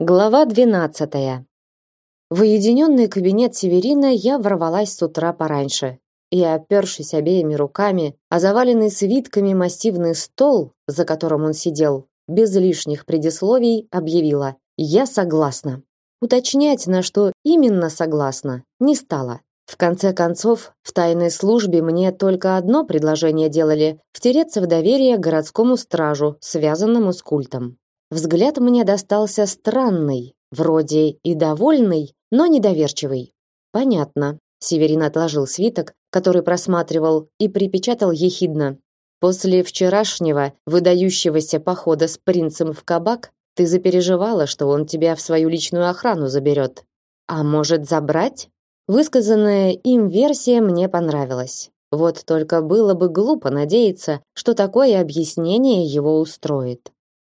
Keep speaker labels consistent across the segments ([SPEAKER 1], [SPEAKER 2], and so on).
[SPEAKER 1] Глава 12. В уединенный кабинет Северина я ворвалась с утра пораньше и, опершись обеими руками о заваленный свитками массивный стол, за которым он сидел, без лишних предисловий объявила «Я согласна». Уточнять, на что именно согласна, не стала. В конце концов, в тайной службе мне только одно предложение делали – втереться в доверие городскому стражу, связанному с культом. Взгляд мне достался странный, вроде и довольный, но недоверчивый. Понятно. Северин отложил свиток, который просматривал, и припечатал ехидно: "После вчерашнего выдающегося похода с принцем в кабак ты запереживала, что он тебя в свою личную охрану заберет. А может, забрать?" Высказанная им версия мне понравилась. Вот только было бы глупо надеяться, что такое объяснение его устроит.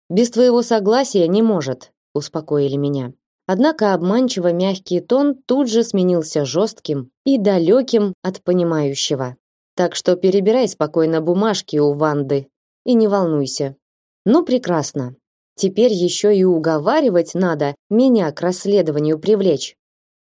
[SPEAKER 1] Без твоего согласия не может, успокоили меня. Однако обманчиво мягкий тон тут же сменился жестким и далеким от понимающего. Так что перебирай спокойно бумажки у Ванды и не волнуйся. Ну прекрасно. Теперь еще и уговаривать надо меня к расследованию привлечь.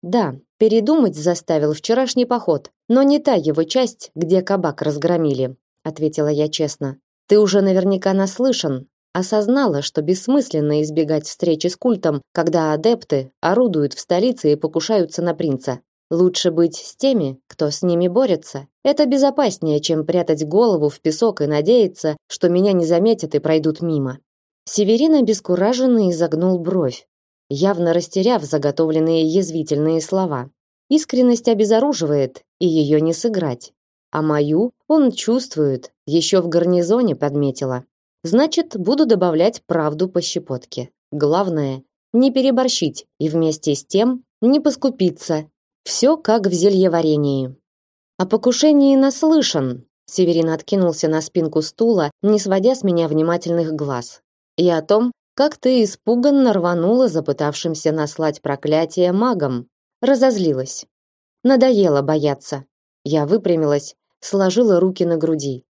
[SPEAKER 1] Да, передумать заставил вчерашний поход, но не та его часть, где кабак разгромили, ответила я честно. Ты уже наверняка наслышан Осознала, что бессмысленно избегать встречи с культом, когда адепты орудуют в столице и покушаются на принца. Лучше быть с теми, кто с ними борется. Это безопаснее, чем прятать голову в песок и надеяться, что меня не заметят и пройдут мимо. Северин обескураженно изогнул бровь, явно растеряв заготовленные язвительные слова. Искренность обезоруживает, и ее не сыграть. А мою он чувствует, еще в гарнизоне подметила. Значит, буду добавлять правду по щепотке. Главное не переборщить и вместе с тем не поскупиться. Все как в зельеварении. О покушении наслышан. Северин откинулся на спинку стула, не сводя с меня внимательных глаз. И о том, как ты испуганно рванула за пытавшимся наслать проклятие магом. Разозлилась. Надоело бояться. Я выпрямилась, сложила руки на груди.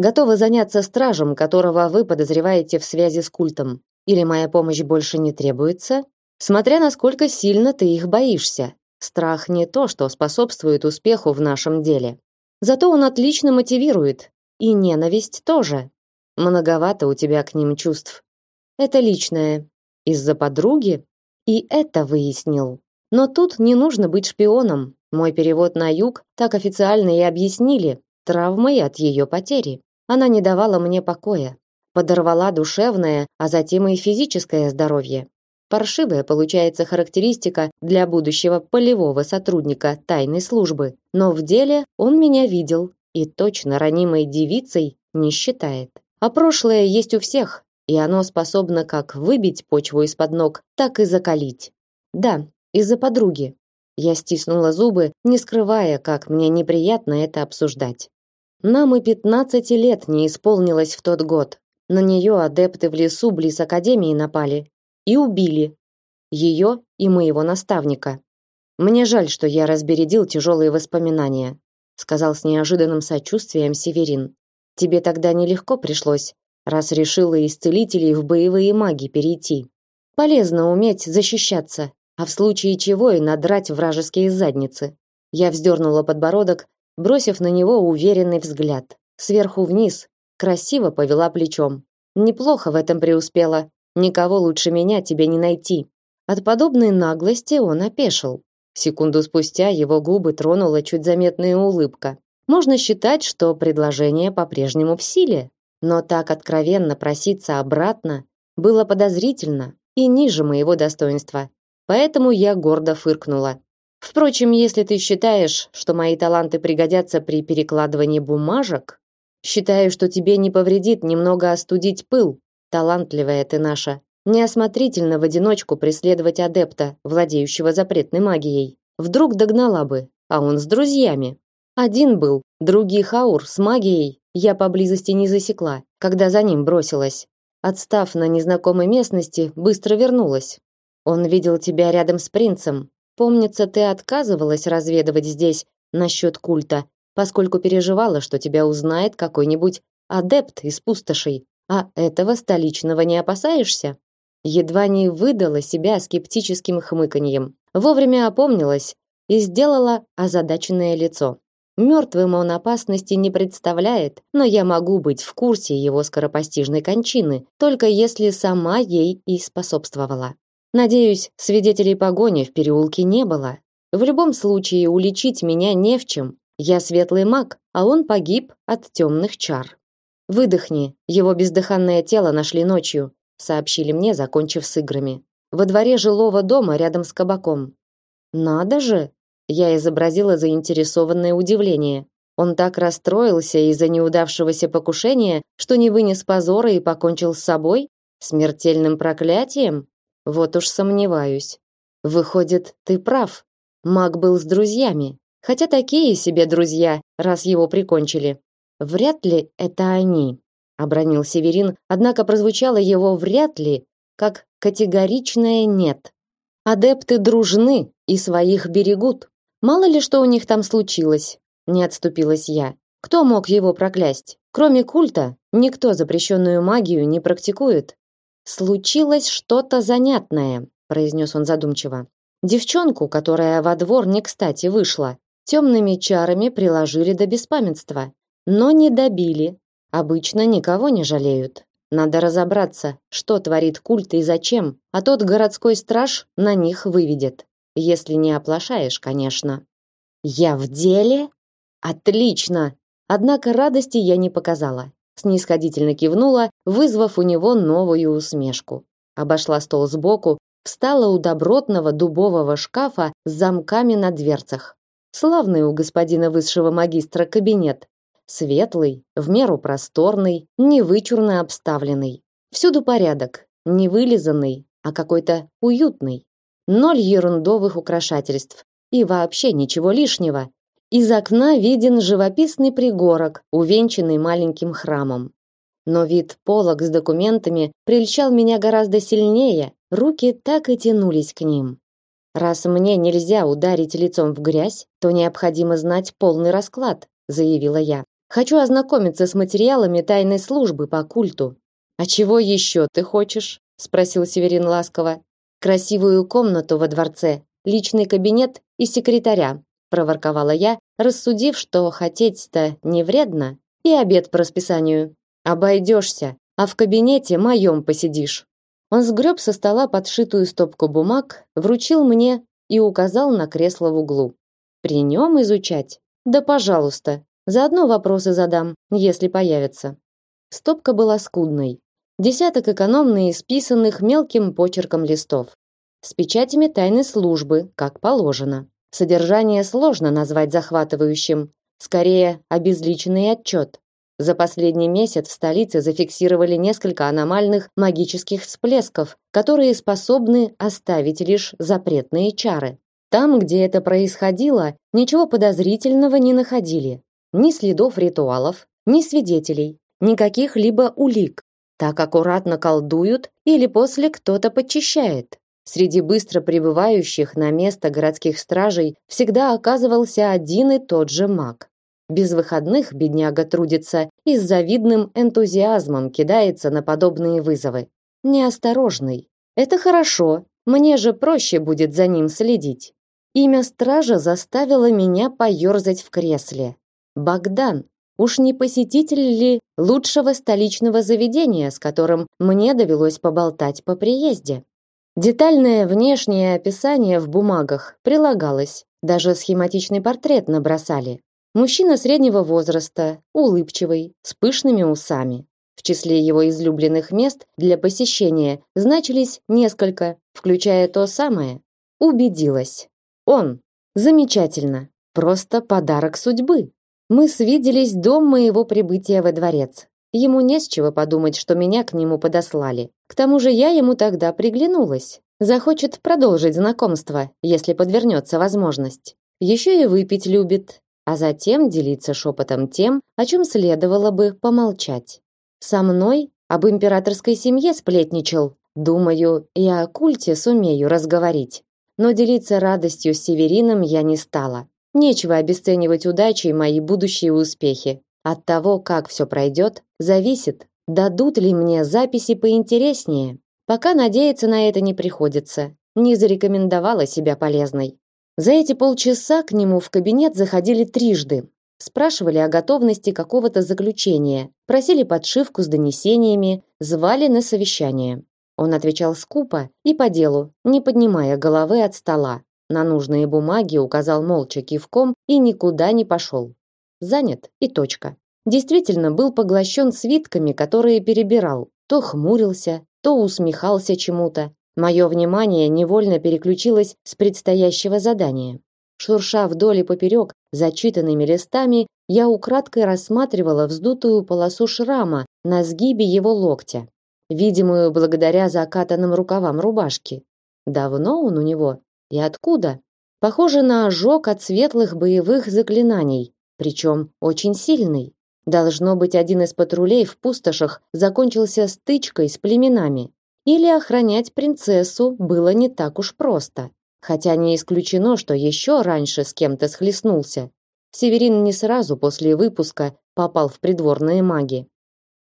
[SPEAKER 1] Готова заняться стражем, которого вы подозреваете в связи с культом. Или моя помощь больше не требуется? Смотря насколько сильно ты их боишься. Страх не то, что способствует успеху в нашем деле. Зато он отлично мотивирует. И ненависть тоже. Многовато у тебя к ним чувств. Это личное. Из-за подруги? И это выяснил. Но тут не нужно быть шпионом. Мой перевод на юг так официально и объяснили, травмой от ее потери. Она не давала мне покоя, подорвала душевное, а затем и физическое здоровье. Паршивая получается характеристика для будущего полевого сотрудника тайной службы, но в деле он меня видел и точно ранимой девицей не считает. А прошлое есть у всех, и оно способно как выбить почву из-под ног, так и закалить. Да, из-за подруги. Я стиснула зубы, не скрывая, как мне неприятно это обсуждать. Нам и пятнадцати лет не исполнилось в тот год. На нее адепты в лесу близ академии напали и убили ее и моего наставника. Мне жаль, что я разбередил тяжелые воспоминания, сказал с неожиданным сочувствием Северин. Тебе тогда нелегко пришлось, раз решила из целителей в боевые маги перейти. Полезно уметь защищаться, а в случае чего и надрать вражеские задницы. Я вздернула подбородок, бросив на него уверенный взгляд. Сверху вниз, красиво повела плечом. Неплохо в этом преуспела. Никого лучше меня тебе не найти. От подобной наглости он опешил. Секунду спустя его губы тронула чуть заметная улыбка. Можно считать, что предложение по-прежнему в силе, но так откровенно проситься обратно было подозрительно и ниже моего достоинства. Поэтому я гордо фыркнула. Впрочем, если ты считаешь, что мои таланты пригодятся при перекладывании бумажек, считаю, что тебе не повредит немного остудить пыл. Талантливая ты наша. Неосмотрительно в одиночку преследовать адепта, владеющего запретной магией. Вдруг догнала бы, а он с друзьями. Один был, другий Хаур с магией я поблизости не засекла, когда за ним бросилась. Отстав на незнакомой местности, быстро вернулась. Он видел тебя рядом с принцем, Помнится, ты отказывалась разведывать здесь насчет культа, поскольку переживала, что тебя узнает какой-нибудь адепт из пустошей. А этого столичного не опасаешься? Едва не выдала себя скептическим хмыканьем. Вовремя опомнилась и сделала озадаченное лицо. Мертвым он опасности не представляет, но я могу быть в курсе его скоропостижной кончины, только если сама ей и способствовала. Надеюсь, свидетелей погони в переулке не было. В любом случае уличить меня не в чем. Я светлый маг, а он погиб от темных чар. Выдохни, его бездыханное тело нашли ночью, сообщили мне, закончив с играми. Во дворе жилого дома рядом с кабаком. Надо же, я изобразила заинтересованное удивление. Он так расстроился из-за неудавшегося покушения, что не вынес позора и покончил с собой смертельным проклятием. Вот уж сомневаюсь. Выходит, ты прав. Маг был с друзьями, хотя такие себе друзья, раз его прикончили. Вряд ли это они, обронил Северин, однако прозвучало его вряд ли как категоричное нет. Адепты дружны и своих берегут. Мало ли что у них там случилось, не отступилась я. Кто мог его проклясть? Кроме культа, никто запрещенную магию не практикует. Случилось что-то занятное, произнес он задумчиво. Девчонку, которая во двор не кстати вышла, темными чарами приложили до беспамятства, но не добили. Обычно никого не жалеют. Надо разобраться, что творит культ и зачем, а тот городской страж на них выведет. Если не оплошаешь, конечно. Я в деле? Отлично. Однако радости я не показала. Снисходительно кивнула, вызвав у него новую усмешку. Обошла стол сбоку, встала у добротного дубового шкафа с замками на дверцах. Славный у господина высшего магистра кабинет, светлый, в меру просторный, не вычурно обставленный. Всюду порядок, не вылизанный, а какой-то уютный. Ноль ерундовых украшательств и вообще ничего лишнего. Из окна виден живописный пригорок, увенчанный маленьким храмом. Но вид полок с документами прельщал меня гораздо сильнее, руки так и тянулись к ним. Раз мне нельзя ударить лицом в грязь, то необходимо знать полный расклад, заявила я. Хочу ознакомиться с материалами тайной службы по культу. А чего еще ты хочешь? спросил Северин ласково. Красивую комнату во дворце, личный кабинет и секретаря, проворковала я, рассудив, что хотеть-то не вредно, и обед по расписанию. Обойдешься, а в кабинете моем посидишь. Он сгреб со стола подшитую стопку бумаг, вручил мне и указал на кресло в углу. При нем изучать? Да, пожалуйста, Заодно вопросы задам, если появятся. Стопка была скудной. Десяток экономно исписанных мелким почерком листов. С печатями тайной службы, как положено. Содержание сложно назвать захватывающим. Скорее, обезличенный отчет. За последний месяц в столице зафиксировали несколько аномальных магических всплесков, которые способны оставить лишь запретные чары. Там, где это происходило, ничего подозрительного не находили. Ни следов ритуалов, ни свидетелей, никаких либо улик. Так аккуратно колдуют или после кто-то подчищает. Среди быстро прибывающих на место городских стражей всегда оказывался один и тот же маг. Без выходных бедняга трудится и с завидным энтузиазмом кидается на подобные вызовы. Неосторожный. Это хорошо, мне же проще будет за ним следить. Имя стража заставило меня поерзать в кресле. Богдан, уж не посетитель ли лучшего столичного заведения, с которым мне довелось поболтать по приезде? Детальное внешнее описание в бумагах прилагалось, даже схематичный портрет набросали. Мужчина среднего возраста, улыбчивый, с пышными усами. В числе его излюбленных мест для посещения значились несколько, включая то самое. Убедилась. Он. Замечательно. Просто подарок судьбы. Мы свиделись до моего прибытия во дворец. Ему не с чего подумать, что меня к нему подослали. К тому же я ему тогда приглянулась. Захочет продолжить знакомство, если подвернется возможность. Еще и выпить любит, а затем делиться шепотом тем, о чем следовало бы помолчать. Со мной об императорской семье сплетничал. Думаю, и о культе сумею разговорить. Но делиться радостью с Северином я не стала. Нечего обесценивать удачей мои будущие успехи. От того, как все пройдет, зависит, дадут ли мне записи поинтереснее. Пока надеяться на это не приходится. Не зарекомендовала себя полезной. За эти полчаса к нему в кабинет заходили трижды. Спрашивали о готовности какого-то заключения, просили подшивку с донесениями, звали на совещание. Он отвечал скупо и по делу, не поднимая головы от стола. На нужные бумаги указал молча кивком и никуда не пошел. Занят и точка. Действительно был поглощен свитками, которые перебирал. То хмурился, то усмехался чему-то. Мое внимание невольно переключилось с предстоящего задания. Шурша вдоль и поперек зачитанными листами, я украдкой рассматривала вздутую полосу шрама на сгибе его локтя видимую благодаря закатанным рукавам рубашки. Давно он у него? И откуда? Похоже на ожог от светлых боевых заклинаний, причем очень сильный. Должно быть, один из патрулей в пустошах закончился стычкой с племенами. Или охранять принцессу было не так уж просто. Хотя не исключено, что еще раньше с кем-то схлестнулся. Северин не сразу после выпуска попал в придворные маги.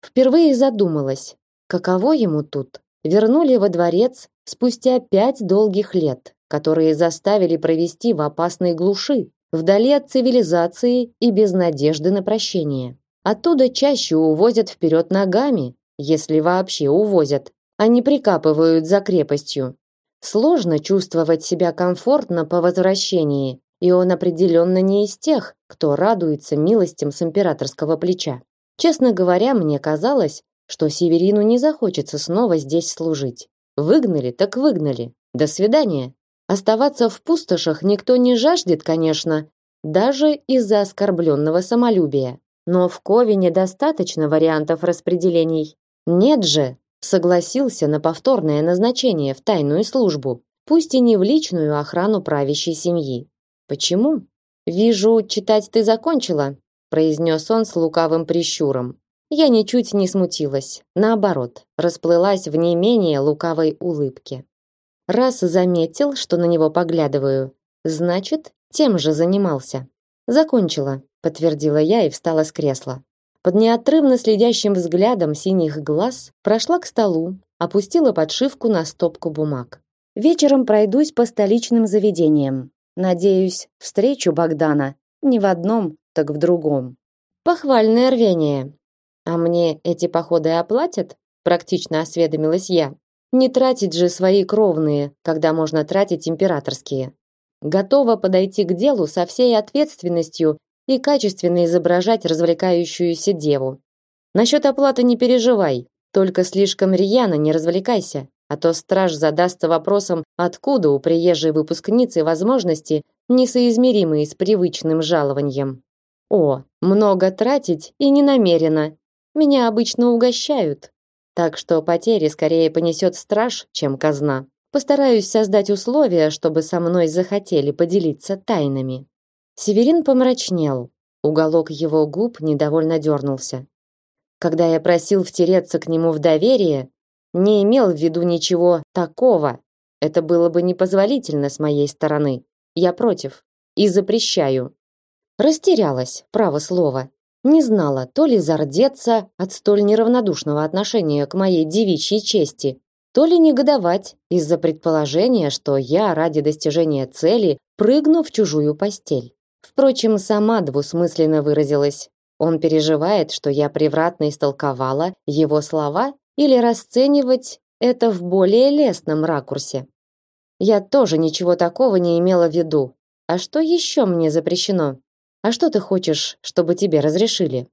[SPEAKER 1] Впервые задумалась, Каково ему тут? Вернули во дворец спустя пять долгих лет, которые заставили провести в опасной глуши, вдали от цивилизации и без надежды на прощение. Оттуда чаще увозят вперед ногами, если вообще увозят, а не прикапывают за крепостью. Сложно чувствовать себя комфортно по возвращении, и он определенно не из тех, кто радуется милостям с императорского плеча. Честно говоря, мне казалось, что Северину не захочется снова здесь служить. Выгнали, так выгнали. До свидания. Оставаться в пустошах никто не жаждет, конечно, даже из-за оскорбленного самолюбия. Но в Ковине достаточно вариантов распределений. Нет же, согласился на повторное назначение в тайную службу, пусть и не в личную охрану правящей семьи. Почему? Вижу, читать ты закончила, произнес он с лукавым прищуром. Я ничуть не смутилась, наоборот, расплылась в не менее лукавой улыбке. Раз заметил, что на него поглядываю, значит, тем же занимался. Закончила, подтвердила я и встала с кресла. Под неотрывно следящим взглядом синих глаз прошла к столу, опустила подшивку на стопку бумаг. Вечером пройдусь по столичным заведениям. Надеюсь, встречу Богдана не в одном, так в другом. Похвальное рвение, а мне эти походы оплатят? Практично осведомилась я. Не тратить же свои кровные, когда можно тратить императорские. Готова подойти к делу со всей ответственностью и качественно изображать развлекающуюся деву. Насчет оплаты не переживай, только слишком рьяно не развлекайся, а то страж задастся вопросом, откуда у приезжей выпускницы возможности, несоизмеримые с привычным жалованием. О, много тратить и не намерена, меня обычно угощают, так что потери скорее понесет страж, чем казна. Постараюсь создать условия, чтобы со мной захотели поделиться тайнами. Северин помрачнел. Уголок его губ недовольно дернулся. Когда я просил втереться к нему в доверие, не имел в виду ничего такого. Это было бы непозволительно с моей стороны. Я против и запрещаю. Растерялась, право слово. Не знала, то ли зардеться от столь неравнодушного отношения к моей девичьей чести, то ли негодовать из-за предположения, что я ради достижения цели прыгну в чужую постель. Впрочем, сама двусмысленно выразилась. Он переживает, что я превратно истолковала его слова или расценивать это в более лестном ракурсе. Я тоже ничего такого не имела в виду. А что еще мне запрещено? А что ты хочешь, чтобы тебе разрешили?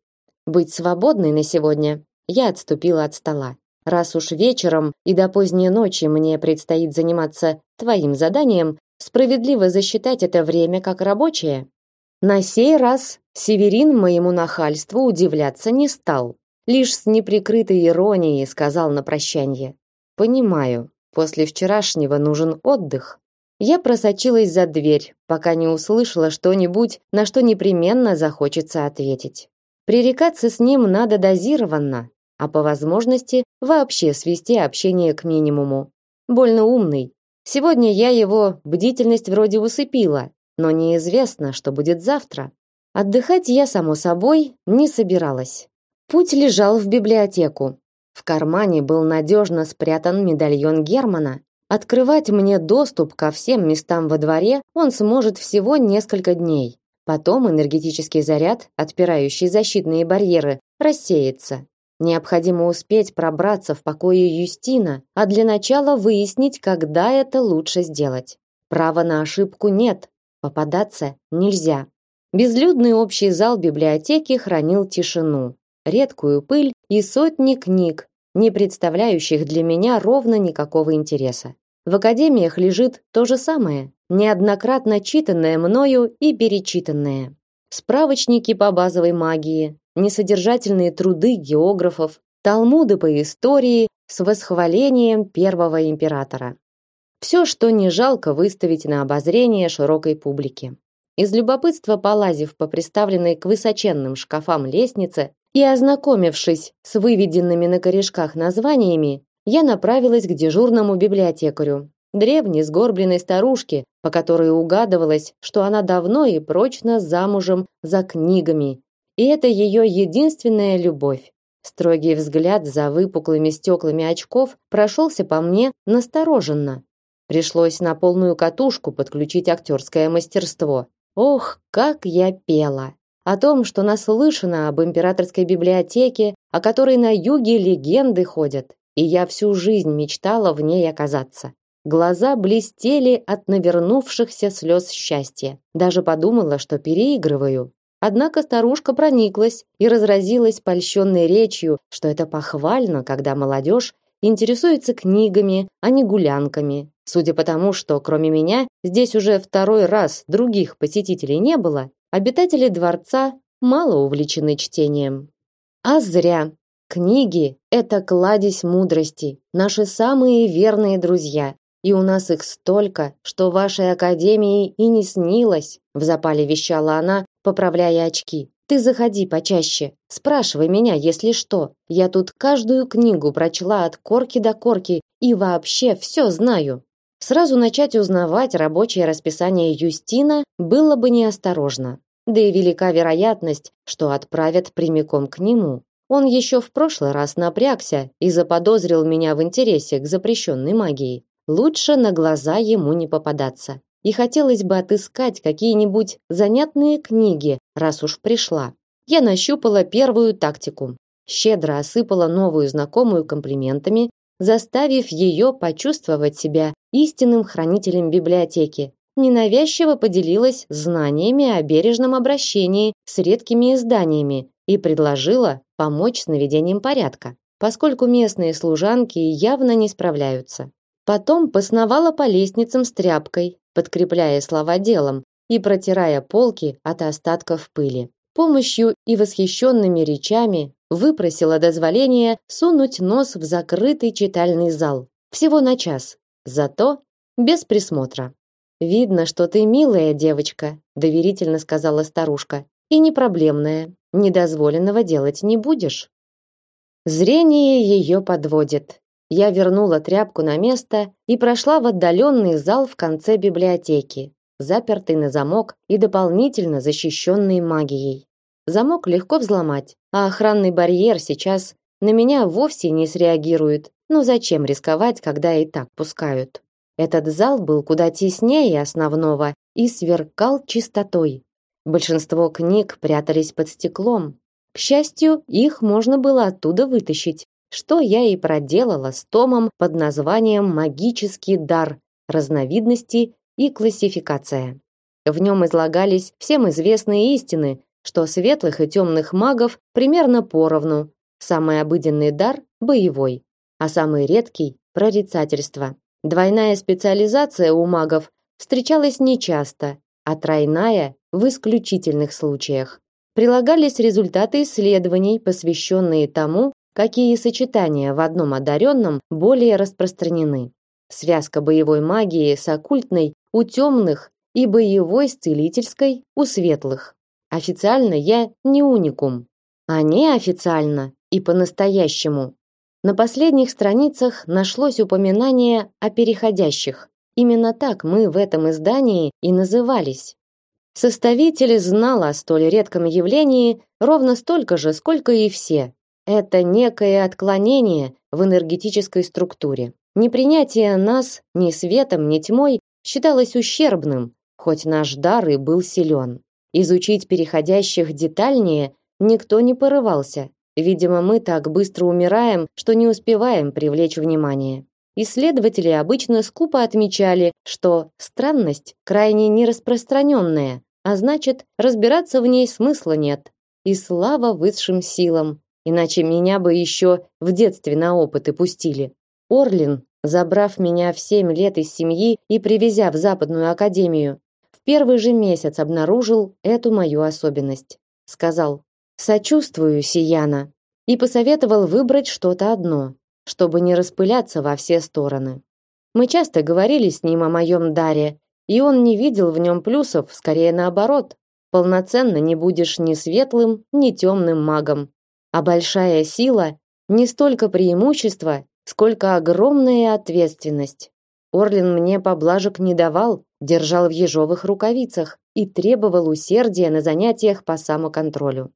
[SPEAKER 1] Быть свободной на сегодня? Я отступила от стола. Раз уж вечером и до поздней ночи мне предстоит заниматься твоим заданием, справедливо засчитать это время как рабочее. На сей раз Северин моему нахальству удивляться не стал, лишь с неприкрытой иронией сказал на прощание: "Понимаю, после вчерашнего нужен отдых. Я просочилась за дверь, пока не услышала что-нибудь, на что непременно захочется ответить. Пререкаться с ним надо дозированно, а по возможности вообще свести общение к минимуму. Больно умный. Сегодня я его бдительность вроде усыпила, но неизвестно, что будет завтра. Отдыхать я само собой не собиралась. Путь лежал в библиотеку. В кармане был надежно спрятан медальон Германа. Открывать мне доступ ко всем местам во дворе он сможет всего несколько дней. Потом энергетический заряд, отпирающий защитные барьеры, рассеется. Необходимо успеть пробраться в покое Юстина, а для начала выяснить, когда это лучше сделать. Права на ошибку нет, попадаться нельзя. Безлюдный общий зал библиотеки хранил тишину, редкую пыль и сотни книг, не представляющих для меня ровно никакого интереса. В академиях лежит то же самое, неоднократно читанное мною и перечитанное. Справочники по базовой магии, несодержательные труды географов, талмуды по истории с восхвалением первого императора. Все, что не жалко выставить на обозрение широкой публике. Из любопытства полазив по приставленной к высоченным шкафам лестнице и ознакомившись с выведенными на корешках названиями, я направилась к дежурному библиотекарю, древней сгорбленной старушке, по которой угадывалось, что она давно и прочно замужем за книгами и это ее единственная любовь. Строгий взгляд за выпуклыми стеклами очков прошелся по мне настороженно. Пришлось на полную катушку подключить актерское мастерство. Ох, как я пела! О том, что наслышана об императорской библиотеке, о которой на юге легенды ходят, и я всю жизнь мечтала в ней оказаться. Глаза блестели от навернувшихся слез счастья. Даже подумала, что переигрываю. Однако старушка прониклась и разразилась польщенной речью, что это похвально, когда молодежь интересуется книгами, а не гулянками. Судя по тому, что кроме меня здесь уже второй раз других посетителей не было, обитатели дворца мало увлечены чтением. А зря. Книги – это кладезь мудрости, наши самые верные друзья. И у нас их столько, что вашей академии и не снилось, в запале вещала она, поправляя очки. Ты заходи почаще, спрашивай меня, если что. Я тут каждую книгу прочла от корки до корки и вообще все знаю. Сразу начать узнавать рабочее расписание Юстина было бы неосторожно. Да и велика вероятность, что отправят прямиком к нему. Он еще в прошлый раз напрягся и заподозрил меня в интересе к запрещенной магии. Лучше на глаза ему не попадаться и хотелось бы отыскать какие-нибудь занятные книги, раз уж пришла. Я нащупала первую тактику. Щедро осыпала новую знакомую комплиментами, заставив ее почувствовать себя истинным хранителем библиотеки. Ненавязчиво поделилась знаниями о бережном обращении с редкими изданиями и предложила помочь с наведением порядка, поскольку местные служанки явно не справляются. Потом посновала по лестницам с тряпкой, подкрепляя слова делом и протирая полки от остатков пыли. Помощью и восхищенными речами выпросила дозволение сунуть нос в закрытый читальный зал. Всего на час, зато без присмотра. Видно, что ты милая девочка, доверительно сказала старушка. И не проблемная. Недозволенного делать не будешь. Зрение ее подводит. Я вернула тряпку на место и прошла в отдаленный зал в конце библиотеки, запертый на замок и дополнительно защищенный магией. Замок легко взломать, а охранный барьер сейчас на меня вовсе не среагирует. Ну зачем рисковать, когда и так пускают? Этот зал был куда теснее основного и сверкал чистотой. Большинство книг прятались под стеклом. К счастью, их можно было оттуда вытащить, что я и проделала с томом под названием «Магический дар. Разновидности и классификация». В нем излагались всем известные истины, что светлых и темных магов примерно поровну. Самый обыденный дар – боевой, а самый редкий – прорицательство. Двойная специализация у магов встречалась нечасто, а тройная – в исключительных случаях. Прилагались результаты исследований, посвященные тому, какие сочетания в одном одаренном более распространены. Связка боевой магии с оккультной у темных и боевой с целительской у светлых. Официально я не уникум, а неофициально и по-настоящему. На последних страницах нашлось упоминание о переходящих. Именно так мы в этом издании и назывались. Составитель знал о столь редком явлении ровно столько же, сколько и все, это некое отклонение в энергетической структуре. Непринятие нас ни светом, ни тьмой считалось ущербным, хоть наш дар и был силен. Изучить переходящих детальнее никто не порывался. Видимо, мы так быстро умираем, что не успеваем привлечь внимание. Исследователи обычно скупо отмечали, что странность крайне нераспространенная, а значит, разбираться в ней смысла нет. И слава высшим силам, иначе меня бы еще в детстве на опыты пустили. Орлин, забрав меня в семь лет из семьи и привезя в Западную академию, в первый же месяц обнаружил эту мою особенность. Сказал: "Сочувствую, Сияна", и посоветовал выбрать что-то одно, чтобы не распыляться во все стороны. Мы часто говорили с ним о моем даре, и он не видел в нем плюсов, скорее наоборот. Полноценно не будешь ни светлым, ни темным магом. А большая сила не столько преимущество, сколько огромная ответственность. Орлин мне поблажек не давал, держал в ежовых рукавицах и требовал усердия на занятиях по самоконтролю.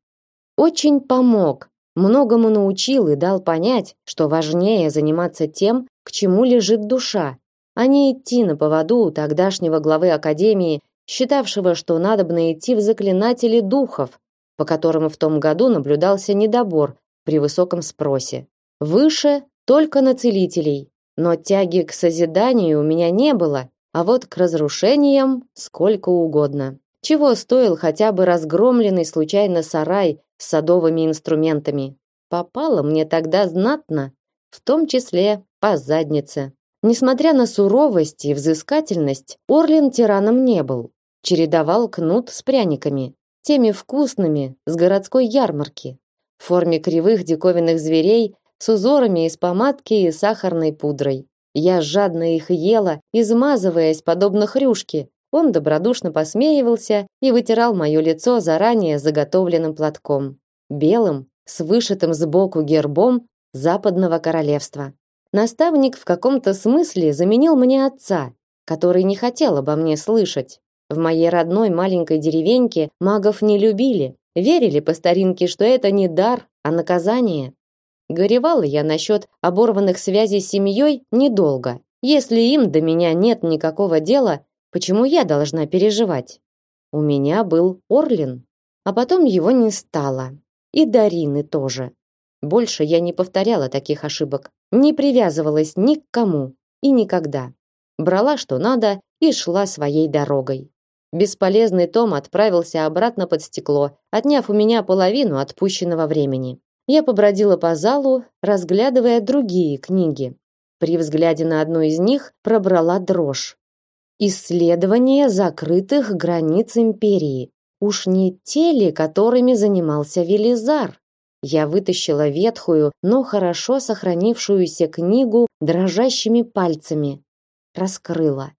[SPEAKER 1] Очень помог, многому научил и дал понять, что важнее заниматься тем, к чему лежит душа, а не идти на поводу у тогдашнего главы академии, считавшего, что надобно идти в заклинатели духов, по которым в том году наблюдался недобор при высоком спросе. Выше только на целителей, но тяги к созиданию у меня не было, а вот к разрушениям сколько угодно. Чего стоил хотя бы разгромленный случайно сарай с садовыми инструментами? Попало мне тогда знатно, в том числе по заднице. Несмотря на суровость и взыскательность, Орлин тираном не был. Чередовал кнут с пряниками, теми вкусными с городской ярмарки, в форме кривых диковинных зверей с узорами из помадки и сахарной пудрой. Я жадно их ела, измазываясь подобно хрюшке. Он добродушно посмеивался и вытирал мое лицо заранее заготовленным платком, белым, с вышитым сбоку гербом западного королевства. Наставник в каком-то смысле заменил мне отца, который не хотел обо мне слышать. В моей родной маленькой деревеньке магов не любили, верили по старинке, что это не дар, а наказание. Горевала я насчет оборванных связей с семьей недолго. Если им до меня нет никакого дела, почему я должна переживать? У меня был Орлин, а потом его не стало. И Дарины тоже. Больше я не повторяла таких ошибок, не привязывалась ни к кому и никогда. Брала что надо и шла своей дорогой. Бесполезный том отправился обратно под стекло, отняв у меня половину отпущенного времени. Я побродила по залу, разглядывая другие книги. При взгляде на одну из них пробрала дрожь. Исследование закрытых границ империи. Уж не те ли, которыми занимался Велизар? Я вытащила ветхую, но хорошо сохранившуюся книгу дрожащими пальцами. Раскрыла.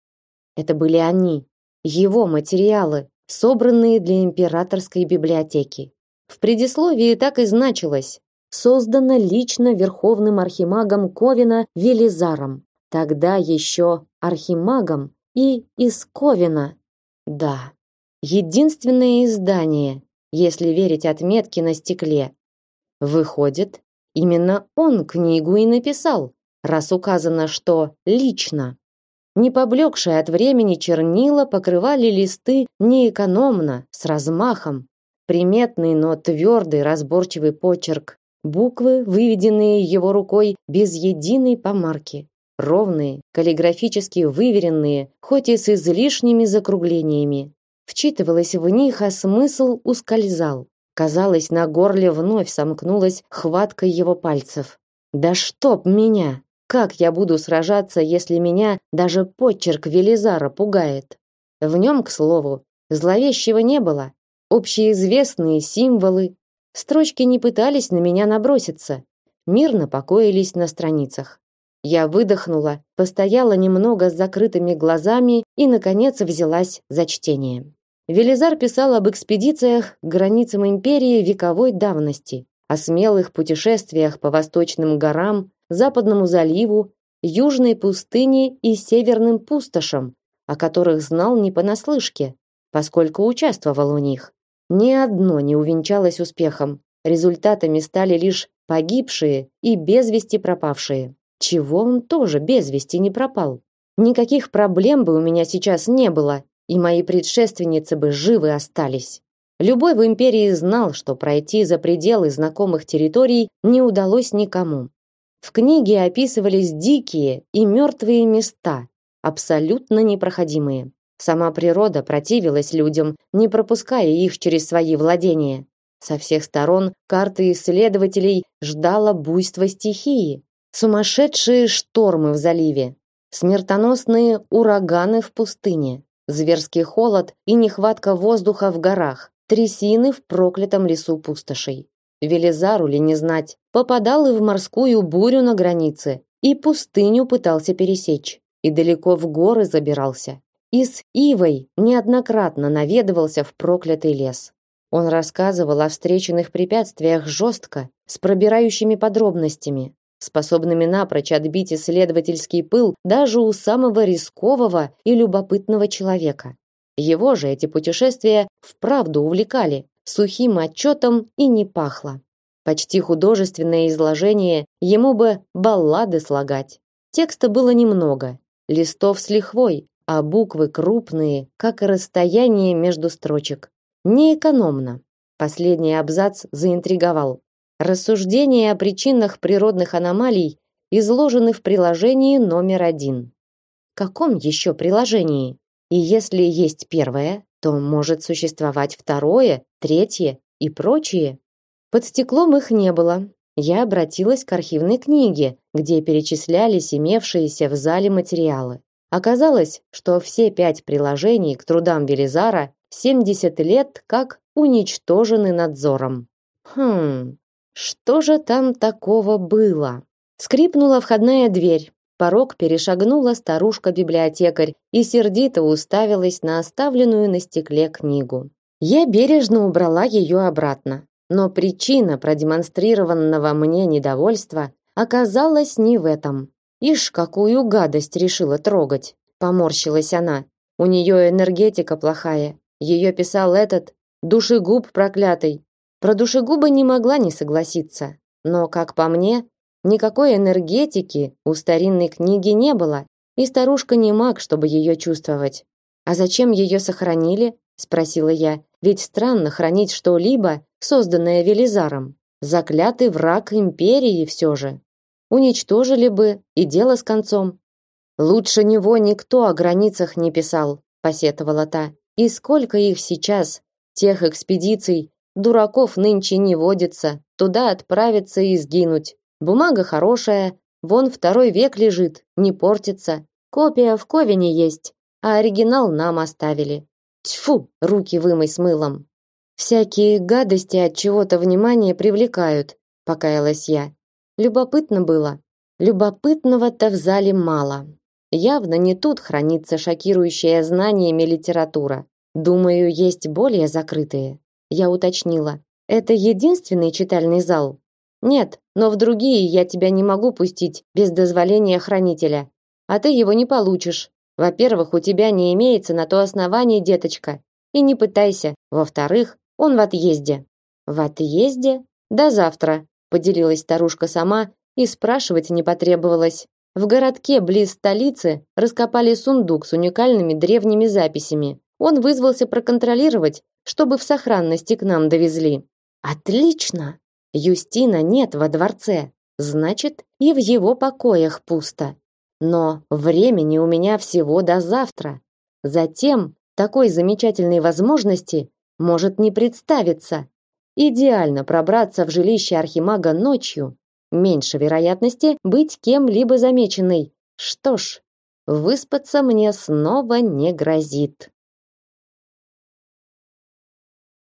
[SPEAKER 1] Это были они, его материалы, собранные для императорской библиотеки. В предисловии так и значилось: создано лично верховным архимагом Ковина Велизаром, тогда еще архимагом и из Ковина. Да. Единственное издание, если верить отметке на стекле, Выходит, именно он книгу и написал, раз указано, что лично. Не поблекшие от времени чернила покрывали листы неэкономно, с размахом. Приметный, но твердый, разборчивый почерк. Буквы, выведенные его рукой без единой помарки. Ровные, каллиграфически выверенные, хоть и с излишними закруглениями. Вчитывалась в них, а смысл ускользал. Казалось, на горле вновь сомкнулась хватка его пальцев. Да чтоб меня! Как я буду сражаться, если меня даже почерк Велизара пугает? В нем, к слову, зловещего не было. Общеизвестные символы. Строчки не пытались на меня наброситься. Мирно покоились на страницах. Я выдохнула, постояла немного с закрытыми глазами и, наконец, взялась за чтение. Велизар писал об экспедициях к границам империи вековой давности, о смелых путешествиях по восточным горам, западному заливу, южной пустыне и северным пустошам, о которых знал не понаслышке, поскольку участвовал в них. Ни одно не увенчалось успехом. Результатами стали лишь погибшие и без вести пропавшие. Чего он тоже без вести не пропал? Никаких проблем бы у меня сейчас не было, и мои предшественницы бы живы остались. Любой в империи знал, что пройти за пределы знакомых территорий не удалось никому. В книге описывались дикие и мертвые места, абсолютно непроходимые. Сама природа противилась людям, не пропуская их через свои владения. Со всех сторон карты исследователей ждало буйство стихии, сумасшедшие штормы в заливе, смертоносные ураганы в пустыне, зверский холод и нехватка воздуха в горах, трясины в проклятом лесу пустошей. Велизару ли не знать, попадал и в морскую бурю на границе, и пустыню пытался пересечь, и далеко в горы забирался. И с Ивой неоднократно наведывался в проклятый лес. Он рассказывал о встреченных препятствиях жестко, с пробирающими подробностями, способными напрочь отбить исследовательский пыл даже у самого рискового и любопытного человека. Его же эти путешествия вправду увлекали, сухим отчетом и не пахло. Почти художественное изложение, ему бы баллады слагать. Текста было немного, листов с лихвой, а буквы крупные, как и расстояние между строчек. Неэкономно. Последний абзац заинтриговал. Рассуждения о причинах природных аномалий изложены в приложении номер один. Каком еще приложении? И если есть первое, то может существовать второе, третье и прочие. Под стеклом их не было. Я обратилась к архивной книге, где перечислялись имевшиеся в зале материалы. Оказалось, что все пять приложений к трудам Велизара 70 лет как уничтожены надзором. Хм, что же там такого было? Скрипнула входная дверь. Порог перешагнула старушка-библиотекарь и сердито уставилась на оставленную на стекле книгу. Я бережно убрала ее обратно, но причина продемонстрированного мне недовольства оказалась не в этом. Ишь, какую гадость решила трогать, поморщилась она. У нее энергетика плохая. Ее писал этот душегуб проклятый. Про душегуба не могла не согласиться, но, как по мне, никакой энергетики у старинной книги не было, и старушка не маг, чтобы ее чувствовать. А зачем ее сохранили? спросила я. Ведь странно хранить что-либо, созданное Велизаром. Заклятый враг империи все же. Уничтожили бы и дело с концом. Лучше него никто о границах не писал, посетовала та. И сколько их сейчас, тех экспедиций, Дураков нынче не водится, туда отправиться и сгинуть. Бумага хорошая, вон второй век лежит, не портится. Копия в Ковине есть, а оригинал нам оставили. Тьфу, руки вымой с мылом. Всякие гадости от чего-то внимание привлекают, покаялась я. Любопытно было. Любопытного-то в зале мало. Явно не тут хранится шокирующая знаниями литература. Думаю, есть более закрытые. Я уточнила. Это единственный читальный зал? Нет, но в другие я тебя не могу пустить без дозволения хранителя. А ты его не получишь. Во-первых, у тебя не имеется на то основание, деточка. И не пытайся. Во-вторых, он в отъезде. В отъезде? До завтра, поделилась старушка сама и спрашивать не потребовалось. В городке близ столицы раскопали сундук с уникальными древними записями. Он вызвался проконтролировать, чтобы в сохранности к нам довезли. Отлично. Юстина нет во дворце. Значит, и в его покоях пусто. Но времени у меня всего до завтра. Затем такой замечательной возможности может не представиться. Идеально пробраться в жилище архимага ночью. Меньше вероятности быть кем-либо замеченной. Что ж, выспаться мне снова не грозит.